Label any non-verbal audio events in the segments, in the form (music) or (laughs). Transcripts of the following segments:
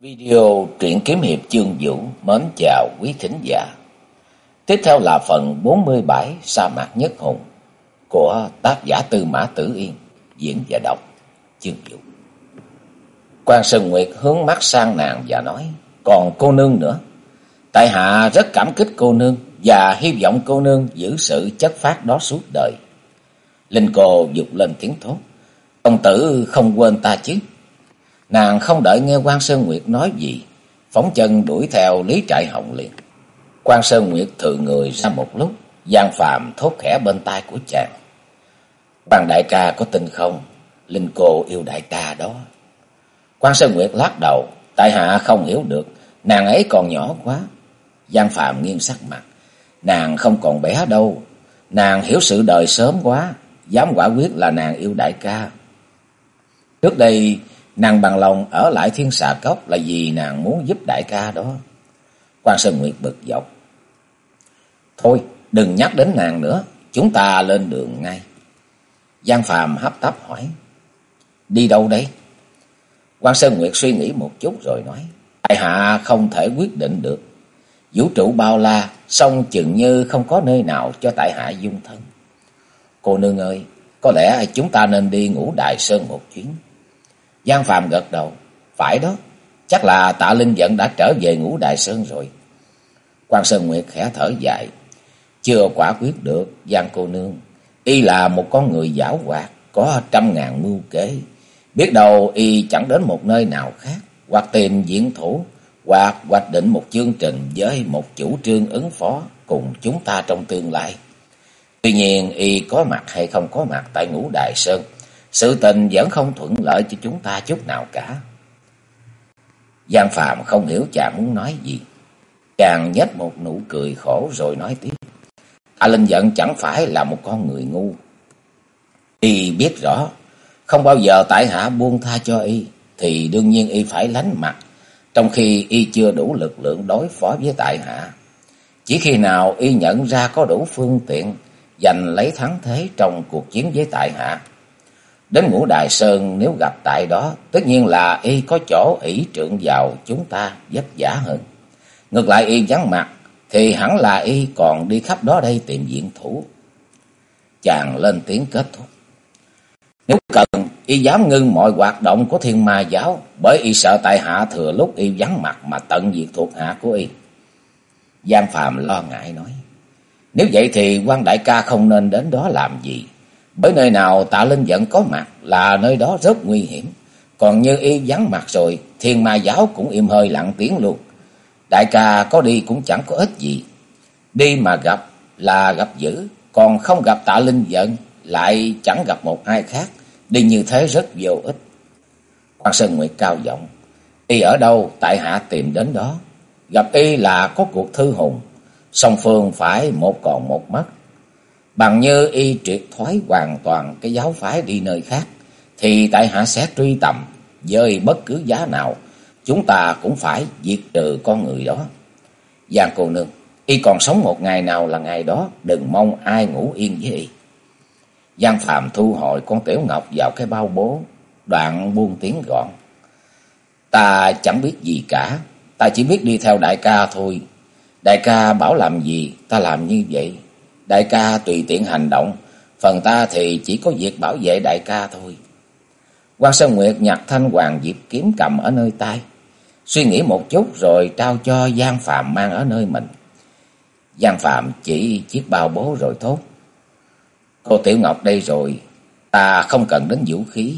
Video truyện kiếm hiệp chương vũ mến chào quý thính giả. Tiếp theo là phần 47 Sa mạc nhất hùng của tác giả Tư Mã Tử Yên, diễn và đọc chương vũ. Quan Sơn Nguyệt hướng mắt sang nàng và nói, còn cô nương nữa. Tại hạ rất cảm kích cô nương và hy vọng cô nương giữ sự chất phát đó suốt đời. Linh cô dục lên tiếng thốt, công tử không quên ta chứ. Nàng không đợi nghe quan Sơn Nguyệt nói gì, phóng chân đuổi theo Lý Trại Hồng liền. quan Sơn Nguyệt thừa người ra một lúc, Giang Phạm thốt khẽ bên tai của chàng. Bằng đại ca có tin không? Linh cô yêu đại ca đó. quan Sơn Nguyệt lắc đầu, tại hạ không hiểu được, nàng ấy còn nhỏ quá. Giang Phạm nghiêng sắc mặt, nàng không còn bé đâu, nàng hiểu sự đời sớm quá, dám quả quyết là nàng yêu đại ca. Trước đây Nàng bằng lòng ở lại thiên xà cốc là vì nàng muốn giúp đại ca đó. quan Sơn Nguyệt bực dọc. Thôi, đừng nhắc đến nàng nữa, chúng ta lên đường ngay. Giang Phàm hấp tấp hỏi. Đi đâu đây? quan Sơn Nguyệt suy nghĩ một chút rồi nói. Đại hạ không thể quyết định được. Vũ trụ bao la, song chừng như không có nơi nào cho tại hạ dung thân. Cô nương ơi, có lẽ chúng ta nên đi ngủ Đại Sơn một chuyến. Giang Phàm gật đầu. Phải đó, chắc là tạ Linh Dận đã trở về ngũ Đại Sơn rồi. quan Sơn Nguyệt khẽ thở dài. Chưa quả quyết được, Giang cô nương. Y là một con người giảo hoạt, có trăm ngàn mưu kế. Biết đâu y chẳng đến một nơi nào khác, hoặc tìm diễn thủ, hoặc hoạch định một chương trình với một chủ trương ứng phó cùng chúng ta trong tương lai. Tuy nhiên y có mặt hay không có mặt tại ngũ Đại Sơn sự tình vẫn không thuận lợi cho chúng ta chút nào cả. Giang Phạm không hiểu chàng muốn nói gì. Chàng nhếch một nụ cười khổ rồi nói tiếp. A Linh giận chẳng phải là một con người ngu. Y biết rõ, không bao giờ tại hạ buông tha cho y, thì đương nhiên y phải lánh mặt, trong khi y chưa đủ lực lượng đối phó với tại hạ. Chỉ khi nào y nhận ra có đủ phương tiện, giành lấy thắng thế trong cuộc chiến với tại hạ, Đến ngũ Đài Sơn nếu gặp tại đó, tất nhiên là y có chỗ ỷ trượng vào chúng ta vất giả hơn. Ngược lại y vắng mặt, thì hẳn là y còn đi khắp đó đây tìm diện thủ. Chàng lên tiếng kết thúc. Nếu cần, y dám ngưng mọi hoạt động của thiên ma giáo, bởi y sợ tại hạ thừa lúc y vắng mặt mà tận diệt thuộc hạ của y. Giang Phàm lo ngại nói, nếu vậy thì quan đại ca không nên đến đó làm gì. Bởi nơi nào tạ linh giận có mặt là nơi đó rất nguy hiểm. Còn như y vắng mặt rồi, thiên ma giáo cũng im hơi lặng tiếng luôn. Đại ca có đi cũng chẳng có ích gì. Đi mà gặp là gặp dữ, còn không gặp tạ linh giận lại chẳng gặp một ai khác. Đi như thế rất vô ích. Quan Sơn Nguyệt cao giọng. Y ở đâu, tại hạ tìm đến đó. Gặp y là có cuộc thư hùng. Song phương phải một còn một mất. Bằng như y triệt thoái hoàn toàn cái giáo phái đi nơi khác, thì tại hạ sẽ truy tầm với bất cứ giá nào, chúng ta cũng phải diệt trừ con người đó. Giang cô nương, y còn sống một ngày nào là ngày đó, đừng mong ai ngủ yên với y. Giang Phạm thu hồi con tiểu ngọc vào cái bao bố, đoạn buông tiếng gọn. Ta chẳng biết gì cả, ta chỉ biết đi theo đại ca thôi. Đại ca bảo làm gì, ta làm như vậy. Đại ca tùy tiện hành động, phần ta thì chỉ có việc bảo vệ đại ca thôi. Quan Sơn Nguyệt nhặt thanh hoàng diệp kiếm cầm ở nơi tay, suy nghĩ một chút rồi trao cho Giang Phạm mang ở nơi mình. Giang Phạm chỉ chiếc bao bố rồi thốt. Cô Tiểu Ngọc đây rồi, ta không cần đến vũ khí.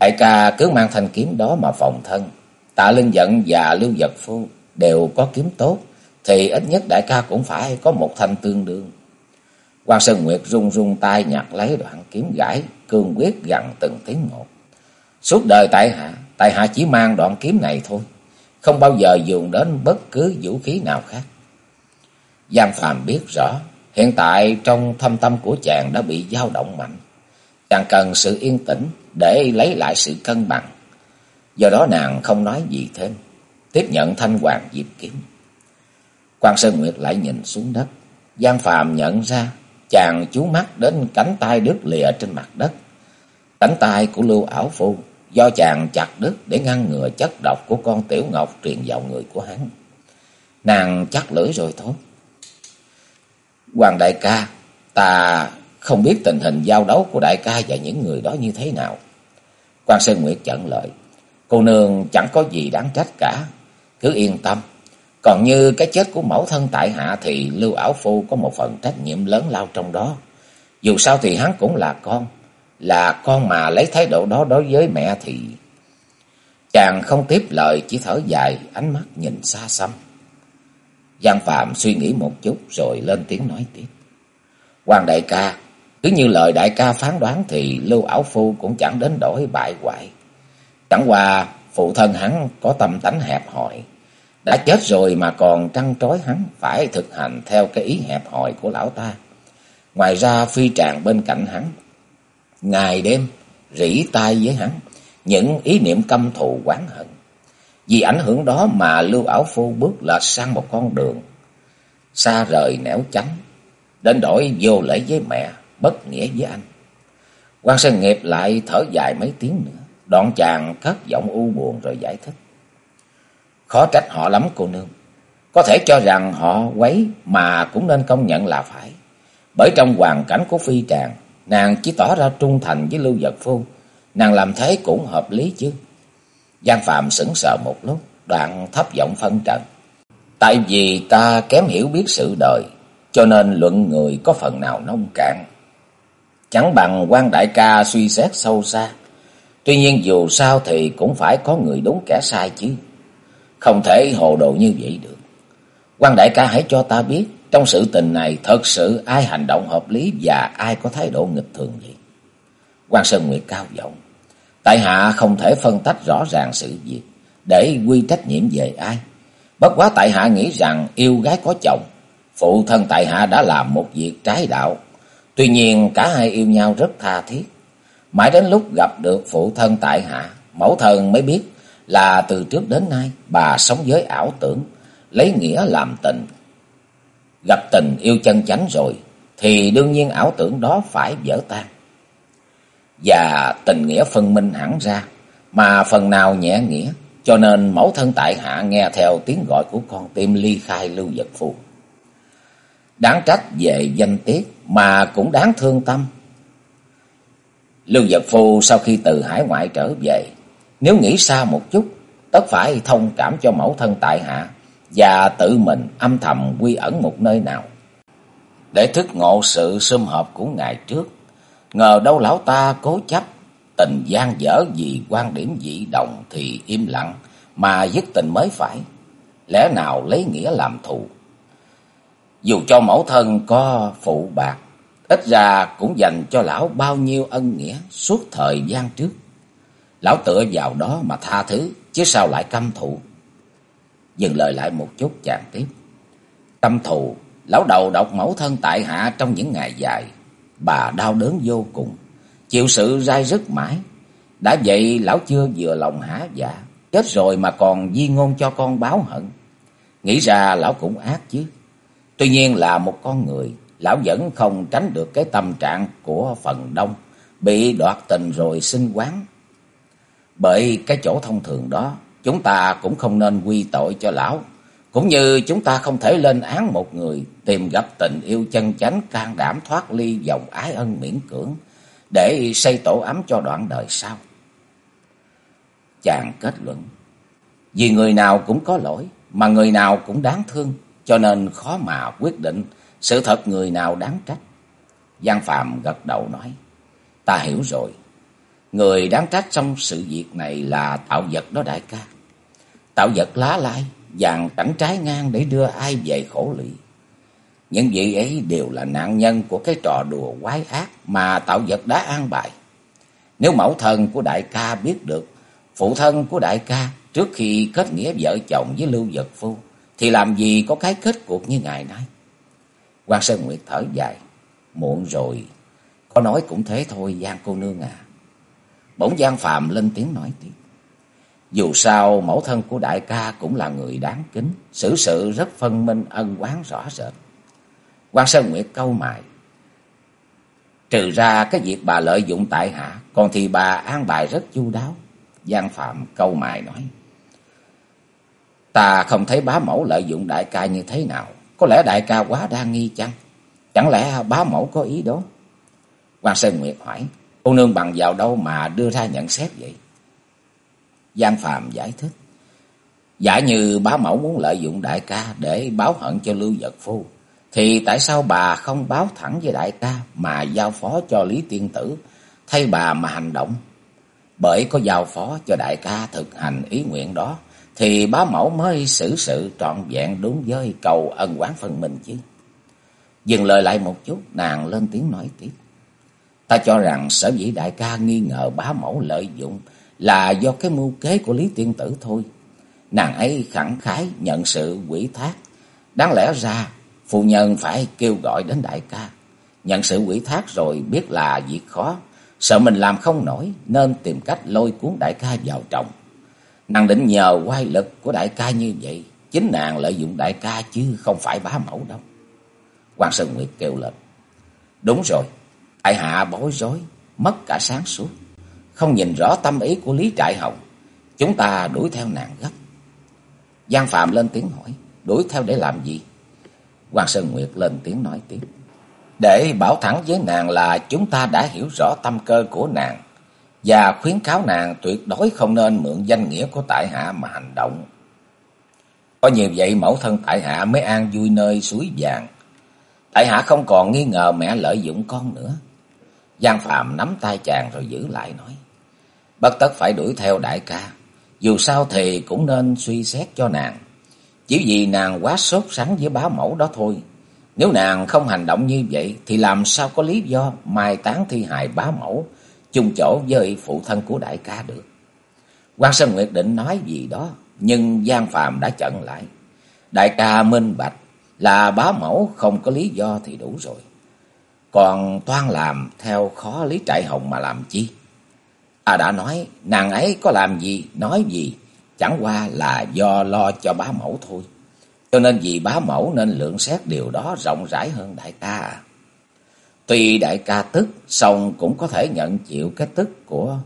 Đại ca cứ mang thanh kiếm đó mà phòng thân. Tạ Linh Giận và Lưu Vật Phu đều có kiếm tốt thì ít nhất đại ca cũng phải có một thanh tương đương. Quan Sơn Nguyệt run run tay nhặt lấy đoạn kiếm gãi, cương quyết gằn từng tiếng một. Suốt đời tại hạ, tại hạ chỉ mang đoạn kiếm này thôi, không bao giờ dùng đến bất cứ vũ khí nào khác. Giang Phàm biết rõ, hiện tại trong thâm tâm của chàng đã bị dao động mạnh. Chàng cần sự yên tĩnh để lấy lại sự cân bằng. Do đó nàng không nói gì thêm, tiếp nhận thanh hoàng diệp kiếm. Quan Sơn Nguyệt lại nhìn xuống đất. Giang Phàm nhận ra chàng chú mắt đến cánh tay đứt lìa trên mặt đất. Cánh tay của Lưu Ảo Phu do chàng chặt đứt để ngăn ngừa chất độc của con tiểu ngọc truyền vào người của hắn. Nàng chắc lưỡi rồi thôi. Hoàng đại ca, ta không biết tình hình giao đấu của đại ca và những người đó như thế nào. Quan Sơn Nguyệt chận lợi. Cô nương chẳng có gì đáng trách cả. Cứ yên tâm. Còn như cái chết của mẫu thân tại hạ thì Lưu Ảo Phu có một phần trách nhiệm lớn lao trong đó. Dù sao thì hắn cũng là con. Là con mà lấy thái độ đó đối với mẹ thì... Chàng không tiếp lời chỉ thở dài ánh mắt nhìn xa xăm. Giang Phạm suy nghĩ một chút rồi lên tiếng nói tiếp. Hoàng đại ca, cứ như lời đại ca phán đoán thì Lưu Ảo Phu cũng chẳng đến đổi bại hoại. Chẳng qua phụ thân hắn có tâm tánh hẹp hòi. Đã chết rồi mà còn trăng trối hắn phải thực hành theo cái ý hẹp hòi của lão ta. Ngoài ra phi tràng bên cạnh hắn, ngày đêm rỉ tai với hắn những ý niệm căm thù oán hận. Vì ảnh hưởng đó mà Lưu Ảo Phu bước lệch sang một con đường xa rời nẻo chánh, đến đổi vô lễ với mẹ, bất nghĩa với anh. quan Sơn Nghiệp lại thở dài mấy tiếng nữa, đoạn chàng cất giọng u buồn rồi giải thích. Khó trách họ lắm cô nương, có thể cho rằng họ quấy mà cũng nên công nhận là phải. Bởi trong hoàn cảnh của phi tràng, nàng chỉ tỏ ra trung thành với Lưu Vật Phu, nàng làm thế cũng hợp lý chứ. Giang Phạm sững sờ một lúc, đoạn thấp giọng phân trần. Tại vì ta kém hiểu biết sự đời, cho nên luận người có phần nào nông cạn. Chẳng bằng quan đại ca suy xét sâu xa. Tuy nhiên dù sao thì cũng phải có người đúng kẻ sai chứ. Không thể hồ đồ như vậy được. quan đại ca hãy cho ta biết, trong sự tình này thật sự ai hành động hợp lý và ai có thái độ nghịch thường vậy. quan Sơn Nguyệt cao giọng. Tại hạ không thể phân tách rõ ràng sự việc, để quy trách nhiệm về ai. Bất quá tại hạ nghĩ rằng yêu gái có chồng, phụ thân tại hạ đã làm một việc trái đạo. Tuy nhiên cả hai yêu nhau rất tha thiết. Mãi đến lúc gặp được phụ thân tại hạ, mẫu thân mới biết là từ trước đến nay bà sống với ảo tưởng, lấy nghĩa làm tình. Gặp tình yêu chân chánh rồi, thì đương nhiên ảo tưởng đó phải vỡ tan. Và tình nghĩa phân minh hẳn ra, mà phần nào nhẹ nghĩa, cho nên mẫu thân tại hạ nghe theo tiếng gọi của con tim ly khai lưu vật phù. Đáng trách về danh tiết mà cũng đáng thương tâm. Lưu vật phu sau khi từ hải ngoại trở về, nếu nghĩ xa một chút, tất phải thông cảm cho mẫu thân tại hạ và tự mình âm thầm quy ẩn một nơi nào. Để thức ngộ sự xâm hợp của ngày trước, ngờ đâu lão ta cố chấp tình gian dở vì quan điểm dị đồng thì im lặng, mà dứt tình mới phải. Lẽ nào lấy nghĩa làm thù? Dù cho mẫu thân có phụ bạc, ít ra cũng dành cho lão bao nhiêu ân nghĩa suốt thời gian trước. Lão tựa vào đó mà tha thứ, chứ sao lại căm thù? Dừng lời lại một chút chàng tiếp. Căm thù, lão đầu độc mẫu thân tại hạ trong những ngày dài. Bà đau đớn vô cùng chịu sự dai dứt mãi. Đã vậy lão chưa vừa lòng hả dạ, chết rồi mà còn di ngôn cho con báo hận. Nghĩ ra lão cũng ác chứ. Tuy nhiên là một con người, lão vẫn không tránh được cái tâm trạng của phần đông, bị đoạt tình rồi sinh quán. Bởi cái chỗ thông thường đó, chúng ta cũng không nên quy tội cho lão. Cũng như chúng ta không thể lên án một người tìm gặp tình yêu chân chánh can đảm thoát ly dòng ái ân miễn cưỡng, để xây tổ ấm cho đoạn đời sau. Chàng kết luận, vì người nào cũng có lỗi, mà người nào cũng đáng thương, cho nên khó mà quyết định sự thật người nào đáng trách. Giang Phạm gật đầu nói, ta hiểu rồi, người đáng trách trong sự việc này là tạo vật đó đại ca. Tạo vật lá lai, dàn cảnh trái ngang để đưa ai về khổ lụy. Những vị ấy đều là nạn nhân của cái trò đùa quái ác mà tạo vật đã an bài. Nếu mẫu thân của đại ca biết được phụ thân của đại ca trước khi kết nghĩa vợ chồng với Lưu Vật Phu, thì làm gì có cái kết cuộc như ngày nay? quan Sơn Nguyệt thở dài, muộn rồi, có nói cũng thế thôi Giang cô nương à. Bỗng Giang Phạm lên tiếng nói tiếp. Dù sao mẫu thân của đại ca cũng là người đáng kính, xử sự rất phân minh ân quán rõ rệt quan Sơn Nguyệt câu mài. Trừ ra cái việc bà lợi dụng tại hạ, còn thì bà an bài rất chu đáo. Giang Phạm câu mài nói. Ta không thấy bá mẫu lợi dụng đại ca như thế nào. Có lẽ đại ca quá đa nghi chăng? Chẳng lẽ bá mẫu có ý đó? Quan Sơn Nguyệt hỏi. Cô nương bằng vào đâu mà đưa ra nhận xét vậy? Giang Phạm giải thích. Giả như bá mẫu muốn lợi dụng đại ca để báo hận cho Lưu Giật Phu. Thì tại sao bà không báo thẳng với đại ca mà giao phó cho Lý Tiên Tử thay bà mà hành động? Bởi có giao phó cho đại ca thực hành ý nguyện đó thì bá mẫu mới xử sự trọn vẹn đúng với cầu ân quán phần mình chứ. Dừng lời lại một chút, nàng lên tiếng nói tiếp. Ta cho rằng sở dĩ đại ca nghi ngờ bá mẫu lợi dụng là do cái mưu kế của Lý Tiên Tử thôi. Nàng ấy khẳng khái nhận sự quỷ thác. Đáng lẽ ra, phụ nhân phải kêu gọi đến đại ca. Nhận sự quỷ thác rồi biết là việc khó, sợ mình làm không nổi nên tìm cách lôi cuốn đại ca vào trọng. Nàng định nhờ quay lực của đại ca như vậy, chính nàng lợi dụng đại ca chứ không phải bá mẫu đâu. hoàng Sơn Nguyệt kêu lên. Đúng rồi, tại hạ bối rối, mất cả sáng suốt, không nhìn rõ tâm ý của Lý Trại Hồng. Chúng ta đuổi theo nàng gấp. Giang Phạm lên tiếng hỏi, đuổi theo để làm gì? Quan Sơn Nguyệt lên tiếng nói tiếp. Để bảo thẳng với nàng là chúng ta đã hiểu rõ tâm cơ của nàng và khuyến cáo nàng tuyệt đối không nên mượn danh nghĩa của tại hạ mà hành động. Có như vậy mẫu thân tại hạ mới an vui nơi suối vàng. Tại hạ không còn nghi ngờ mẹ lợi dụng con nữa. Giang Phạm nắm tay chàng rồi giữ lại nói. Bất tất phải đuổi theo đại ca. Dù sao thì cũng nên suy xét cho nàng. Chỉ vì nàng quá sốt sắng với bá mẫu đó thôi. Nếu nàng không hành động như vậy thì làm sao có lý do mai tán thi hài bá mẫu chung chỗ với phụ thân của đại ca được. Quan Sơn Nguyệt định nói gì đó, nhưng Giang Phạm đã chặn lại. Đại ca minh bạch là bá mẫu không có lý do thì đủ rồi. Còn toan làm theo khó lý trại hồng mà làm chi? À đã nói nàng ấy có làm gì, nói gì, chẳng qua là do lo cho bá mẫu thôi. Cho nên vì bá mẫu nên lượng xét điều đó rộng rãi hơn đại ca Tuy đại ca tức, song cũng có thể nhận chịu cái tức của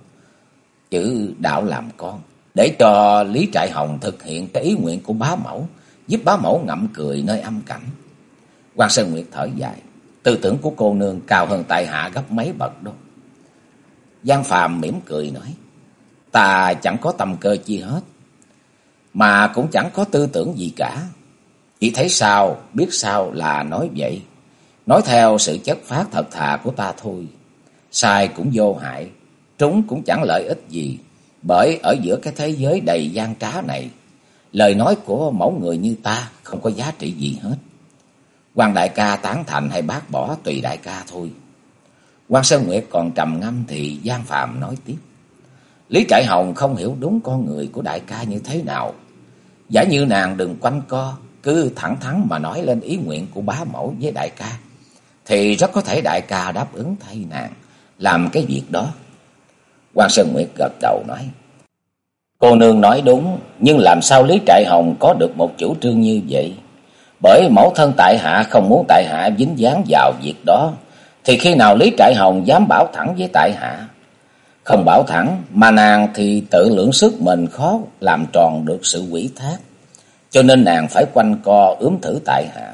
chữ đạo làm con. Để cho Lý Trại Hồng thực hiện cái ý nguyện của bá mẫu, giúp bá mẫu ngậm cười nơi âm cảnh. quan Sơn Nguyệt thở dài, tư tưởng của cô nương cao hơn tại hạ gấp mấy bậc đó. Giang Phàm mỉm cười nói, ta chẳng có tâm cơ chi hết, mà cũng chẳng có tư tưởng gì cả. Chỉ thấy sao, biết sao là nói vậy. Nói theo sự chất phát thật thà của ta thôi. Sai cũng vô hại, trúng cũng chẳng lợi ích gì. Bởi ở giữa cái thế giới đầy gian trá này, lời nói của mẫu người như ta không có giá trị gì hết quan đại ca tán thành hay bác bỏ tùy đại ca thôi. quan Sơn Nguyệt còn trầm ngâm thì Giang Phạm nói tiếp. Lý Trại Hồng không hiểu đúng con người của đại ca như thế nào. Giả như nàng đừng quanh co, cứ thẳng thắn mà nói lên ý nguyện của bá mẫu với đại ca thì rất có thể đại ca đáp ứng thay nàng làm cái việc đó. Quan Sơn Nguyệt gật đầu nói. Cô nương nói đúng, nhưng làm sao Lý Trại Hồng có được một chủ trương như vậy? Bởi mẫu thân tại hạ không muốn tại hạ dính dáng vào việc đó, thì khi nào Lý Trại Hồng dám bảo thẳng với tại hạ? Không bảo thẳng, mà nàng thì tự lượng sức mình khó làm tròn được sự quỷ thác, cho nên nàng phải quanh co ướm thử tại hạ.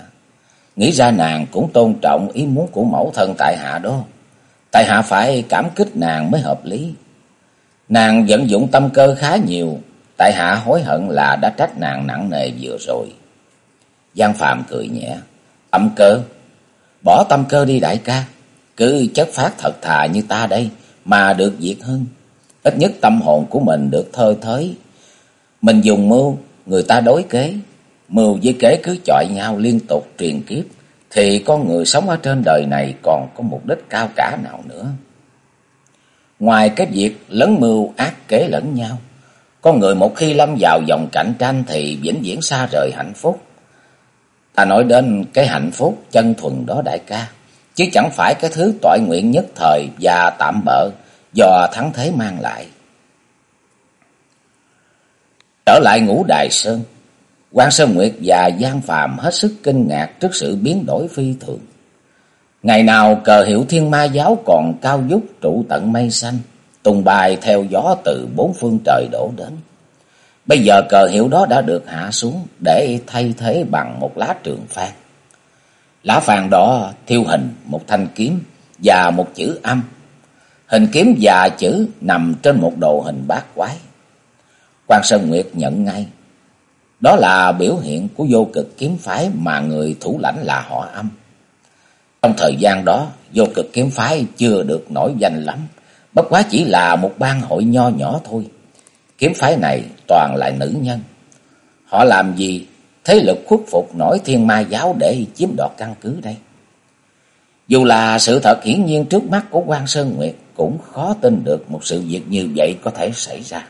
Nghĩ ra nàng cũng tôn trọng ý muốn của mẫu thân tại hạ đó. Tại hạ phải cảm kích nàng mới hợp lý. Nàng vận dụng tâm cơ khá nhiều. Tại hạ hối hận là đã trách nàng nặng nề vừa rồi. Giang Phạm cười nhẹ. Tâm cơ? Bỏ tâm cơ đi đại ca. Cứ chất phát thật thà như ta đây mà được việc hơn. Ít nhất tâm hồn của mình được thơ thới. Mình dùng mưu, người ta đối kế, mưu với kế cứ chọi nhau liên tục truyền kiếp, thì con người sống ở trên đời này còn có mục đích cao cả nào nữa. Ngoài cái việc lấn mưu ác kế lẫn nhau, con người một khi lâm vào dòng cạnh tranh thì vĩnh viễn xa rời hạnh phúc. Ta nói đến cái hạnh phúc chân thuần đó đại ca, chứ chẳng phải cái thứ tội nguyện nhất thời và tạm bợ do thắng thế mang lại. Trở lại ngũ đài sơn, quan Sơn Nguyệt và Giang Phàm hết sức kinh ngạc trước sự biến đổi phi thường. Ngày nào cờ hiệu thiên ma giáo còn cao vút trụ tận mây xanh, tung bay theo gió từ bốn phương trời đổ đến. Bây giờ cờ hiệu đó đã được hạ xuống để thay thế bằng một lá trường phan. Lá phan đó thiêu hình một thanh kiếm và một chữ âm. Hình kiếm và chữ nằm trên một đồ hình bát quái. Quan Sơn Nguyệt nhận ngay. Đó là biểu hiện của vô cực kiếm phái mà người thủ lãnh là họ âm. Trong thời gian đó, vô cực kiếm phái chưa được nổi danh lắm. Bất quá chỉ là một bang hội nho nhỏ thôi. Kiếm phái này toàn là nữ nhân. Họ làm gì thế lực khuất phục nổi thiên ma giáo để chiếm đoạt căn cứ đây? Dù là sự thật hiển nhiên trước mắt của quan Sơn Nguyệt cũng khó tin được một sự việc như vậy có thể xảy ra.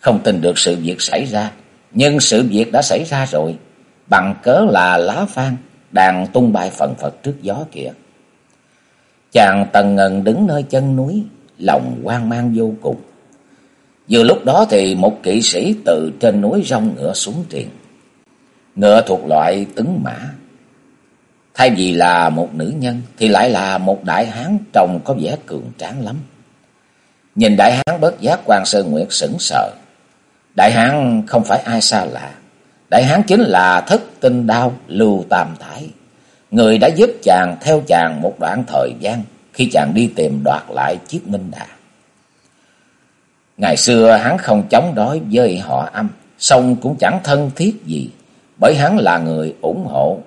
Không tin được sự việc xảy ra, nhưng sự việc đã xảy ra rồi, bằng cớ là lá phan đang tung bay phần phật trước gió kìa. Chàng tần ngần đứng nơi chân núi, lòng hoang mang vô cùng. Vừa lúc đó thì một kỵ sĩ từ trên núi rong ngựa xuống triền. Ngựa thuộc loại tứng mã. Thay vì là một nữ nhân, thì lại là một đại hán trông có vẻ cường tráng lắm. Nhìn đại hán bớt giác quan Sơn Nguyệt sững sờ. Đại hán không phải ai xa lạ. Đại hán chính là thất tinh đao Lưu Tam Thái. Người đã giúp chàng theo chàng một đoạn thời gian khi chàng đi tìm đoạt lại chiếc minh đà. Ngày xưa hắn không chống đối với họ âm, song cũng chẳng thân thiết gì, bởi hắn là người ủng hộ.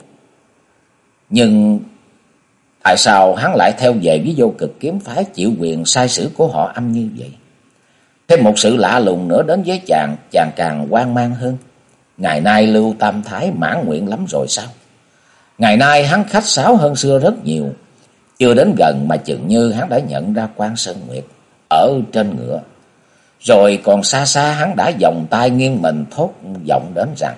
Nhưng tại sao hắn lại theo về với vô cực kiếm phái chịu quyền sai sử của họ âm như vậy? Thêm một sự lạ lùng nữa đến với chàng, chàng càng hoang mang hơn. Ngày nay Lưu Tam Thái mãn nguyện lắm rồi sao? Ngày nay hắn khách sáo hơn xưa rất nhiều. Chưa đến gần mà chừng như hắn đã nhận ra quan Sơn Nguyệt ở trên ngựa. Rồi còn xa xa hắn đã vòng tay nghiêng mình thốt giọng đến rằng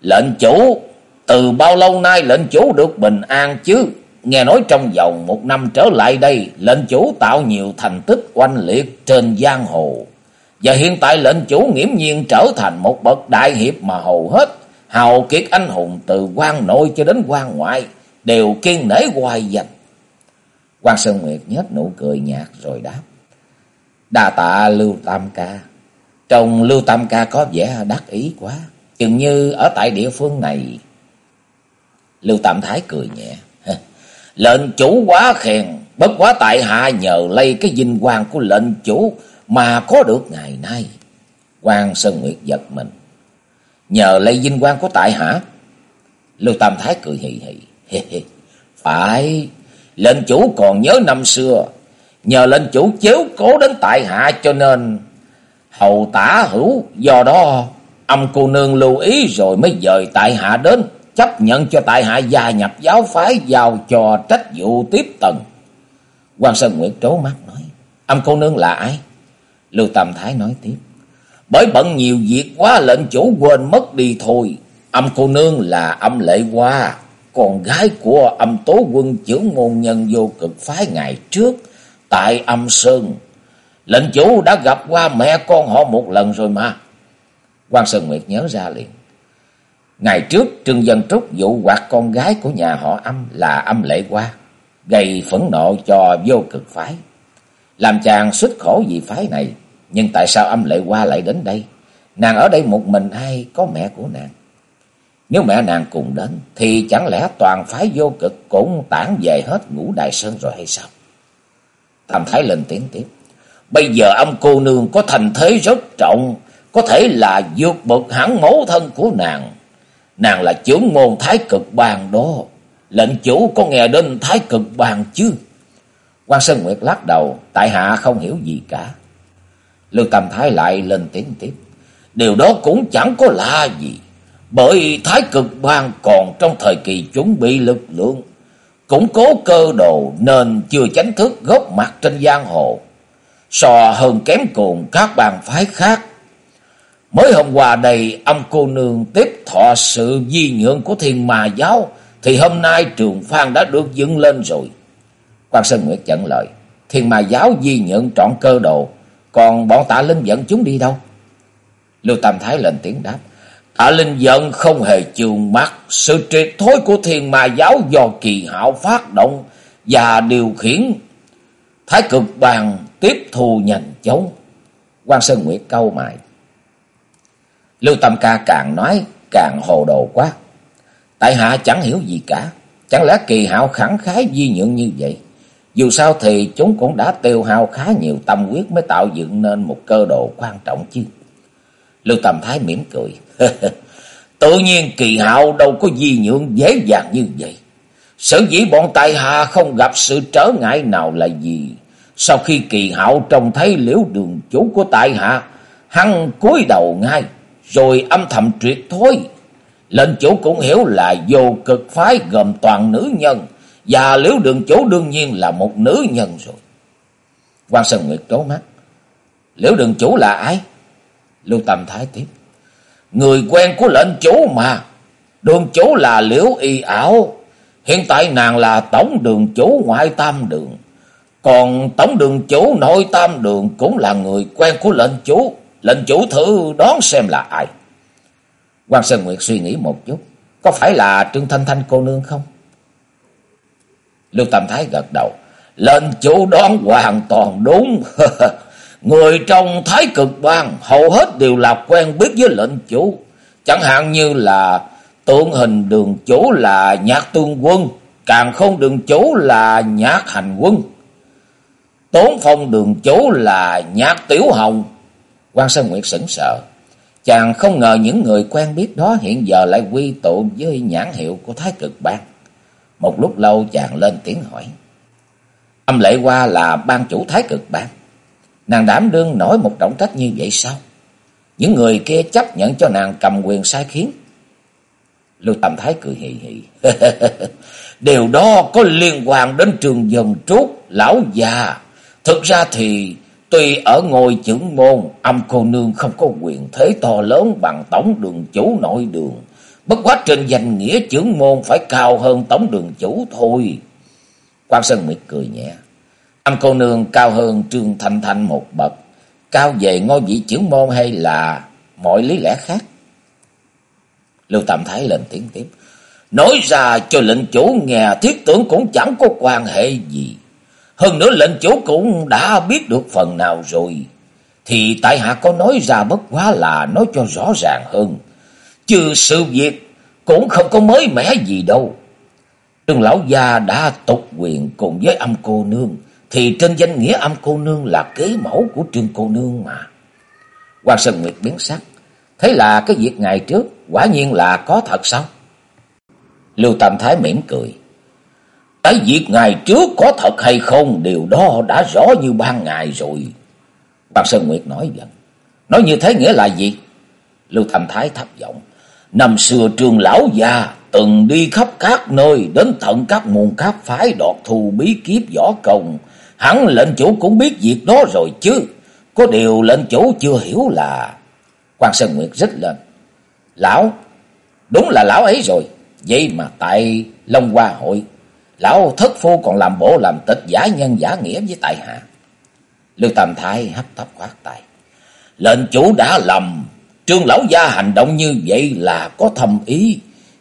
Lệnh chủ, từ bao lâu nay lệnh chủ được bình an chứ? Nghe nói trong vòng một năm trở lại đây, lệnh chủ tạo nhiều thành tích oanh liệt trên giang hồ. Và hiện tại lệnh chủ nghiễm nhiên trở thành một bậc đại hiệp mà hầu hết, hào kiệt anh hùng từ quan nội cho đến quan ngoại, đều kiên nể hoài dành. quan Sơn Nguyệt nhếch nụ cười nhạt rồi đáp. Đà tạ Lưu Tam Ca. Trong Lưu Tam Ca có vẻ đắc ý quá. Chừng như ở tại địa phương này. Lưu Tam Thái cười nhẹ. (laughs) Lệnh chủ quá khen. Bất quá tại hạ nhờ lây cái vinh quang của lệnh chủ mà có được ngày nay. quan Sơn Nguyệt giật mình. Nhờ lây vinh quang của tại hạ. Lưu Tam Thái cười hì hì. (laughs) Phải, lệnh chủ còn nhớ năm xưa Nhờ lên chủ chiếu cố đến tại hạ cho nên hầu tả hữu. Do đó âm cô nương lưu ý rồi mới dời tại hạ đến. Chấp nhận cho tại hạ gia nhập giáo phái vào trò trách vụ tiếp tầng. quan Sơn Nguyệt trố mắt nói. Âm cô nương là ai? Lưu Tam Thái nói tiếp. Bởi bận nhiều việc quá lệnh chủ quên mất đi thôi. Âm cô nương là âm lệ hoa, con gái của âm tố quân trưởng môn nhân vô cực phái ngày trước tại âm sơn. Lệnh chủ đã gặp qua mẹ con họ một lần rồi mà. quan Sơn Nguyệt nhớ ra liền. Ngày trước, Trương Dân Trúc vụ quạt con gái của nhà họ âm là âm lệ qua. Gây phẫn nộ cho vô cực phái. Làm chàng xuất khổ vì phái này. Nhưng tại sao âm lệ qua lại đến đây? Nàng ở đây một mình hay có mẹ của nàng? Nếu mẹ nàng cùng đến, thì chẳng lẽ toàn phái vô cực cũng tản về hết ngũ đại sơn rồi hay sao? Tam Thái lên tiếng tiếp. Bây giờ âm cô nương có thành thế rất trọng, có thể là vượt bậc hẳn mẫu thân của nàng. Nàng là trưởng môn thái cực bàn đó. Lệnh chủ có nghe đến thái cực bàn chứ? quan Sơn Nguyệt lắc đầu, tại hạ không hiểu gì cả. Lưu Tam Thái lại lên tiếng tiếp. Điều đó cũng chẳng có lạ gì. Bởi thái cực bàn còn trong thời kỳ chuẩn bị lực lượng củng cố cơ đồ nên chưa chánh thức gốc mặt trên giang hồ. So hơn kém cùng các bàn phái khác. Mới hôm qua đây âm cô nương tiếp thọ sự di nhượng của thiên mà giáo. Thì hôm nay trường phan đã được dựng lên rồi. quan Sơn Nguyệt chận lời. Thiên mà giáo di nhượng trọn cơ đồ. Còn bọn tạ linh dẫn chúng đi đâu? Lưu Tam Thái lên tiếng đáp. Hạ Linh giận không hề chường mắt sự triệt thối của thiên ma giáo do kỳ hạo phát động và điều khiển thái cực bàn tiếp thu nhanh chóng. quan Sơn Nguyệt câu mày. Lưu Tâm Ca càng nói càng hồ đồ quá. Tại hạ chẳng hiểu gì cả. Chẳng lẽ kỳ hạo khẳng khái di nhượng như vậy? Dù sao thì chúng cũng đã tiêu hao khá nhiều tâm huyết mới tạo dựng nên một cơ đồ quan trọng chứ. Lưu Tâm Thái mỉm cười. (laughs) Tự nhiên kỳ hạo đâu có di nhượng dễ dàng như vậy. Sở dĩ bọn tài hạ không gặp sự trở ngại nào là gì? Sau khi kỳ hạo trông thấy liễu đường chủ của tại hạ, hăng cúi đầu ngay, rồi âm thầm triệt thôi. Lệnh chủ cũng hiểu là vô cực phái gồm toàn nữ nhân, và liễu đường chủ đương nhiên là một nữ nhân rồi. quan Sơn Nguyệt trố mắt. Liễu đường chủ là ai? Lưu Tâm Thái tiếp. Người quen của lệnh chủ mà. Đường chủ là liễu y ảo. Hiện tại nàng là tổng đường chủ ngoại tam đường. Còn tổng đường chủ nội tam đường cũng là người quen của lệnh chủ. Lệnh chủ thử đoán xem là ai. quan Sơn Nguyệt suy nghĩ một chút. Có phải là Trương Thanh Thanh cô nương không? Lưu Tam Thái gật đầu. Lệnh chủ đoán hoàn toàn đúng. (laughs) Người trong Thái cực bang hầu hết đều là quen biết với lệnh chủ. Chẳng hạn như là tượng hình đường chủ là nhạc tương quân. Càng không đường chủ là nhạc hành quân. Tốn phong đường chủ là nhạc tiểu hồng. quan Sơn Nguyệt sững sợ. Chàng không ngờ những người quen biết đó hiện giờ lại quy tụ với nhãn hiệu của Thái cực bang. Một lúc lâu chàng lên tiếng hỏi. Âm lệ qua là ban chủ Thái cực bang. Nàng đảm đương nổi một động tác như vậy sao? Những người kia chấp nhận cho nàng cầm quyền sai khiến. Lưu tầm Thái cười hì hì. (laughs) Điều đó có liên quan đến trường dân trúc, lão già. Thực ra thì tuy ở ngôi trưởng môn, âm cô nương không có quyền thế to lớn bằng tổng đường chủ nội đường. Bất quá trên danh nghĩa trưởng môn phải cao hơn tổng đường chủ thôi. Quan Sơn Nguyệt cười nhẹ. Âm cô nương cao hơn Trương Thanh Thanh một bậc. Cao về ngôi vị trưởng môn hay là mọi lý lẽ khác? Lưu Tam Thái lên tiếng tiếp. Nói ra cho lệnh chủ nghe, thiết tưởng cũng chẳng có quan hệ gì. Hơn nữa lệnh chủ cũng đã biết được phần nào rồi. Thì tại hạ có nói ra bất quá là nói cho rõ ràng hơn. Chứ sự việc cũng không có mới mẻ gì đâu. Trương lão gia đã tục quyền cùng với âm cô nương. Thì trên danh nghĩa âm cô nương là kế mẫu của trương cô nương mà. Hoàng Sơn Nguyệt biến sắc. Thế là cái việc ngày trước, quả nhiên là có thật sao? Lưu Tam Thái mỉm cười. Cái việc ngày trước có thật hay không, điều đó đã rõ như ban ngày rồi. Hoàng Sơn Nguyệt nói dần. Nói như thế nghĩa là gì? Lưu Tam Thái thấp giọng. Năm xưa trường lão già từng đi khắp các nơi đến tận các môn các phái đọt thù bí kiếp võ công. Hẳn lệnh chủ cũng biết việc đó rồi chứ. Có điều lệnh chủ chưa hiểu là... quan Sơn Nguyệt rít lên. Lão, đúng là lão ấy rồi. Vậy mà tại Long Hoa hội, lão thất phu còn làm bộ làm tịch giả nhân giả nghĩa với tại hạ. Lưu Tam Thái hấp tấp khoát tay. Lệnh chủ đã lầm, trương lão gia hành động như vậy là có thầm ý.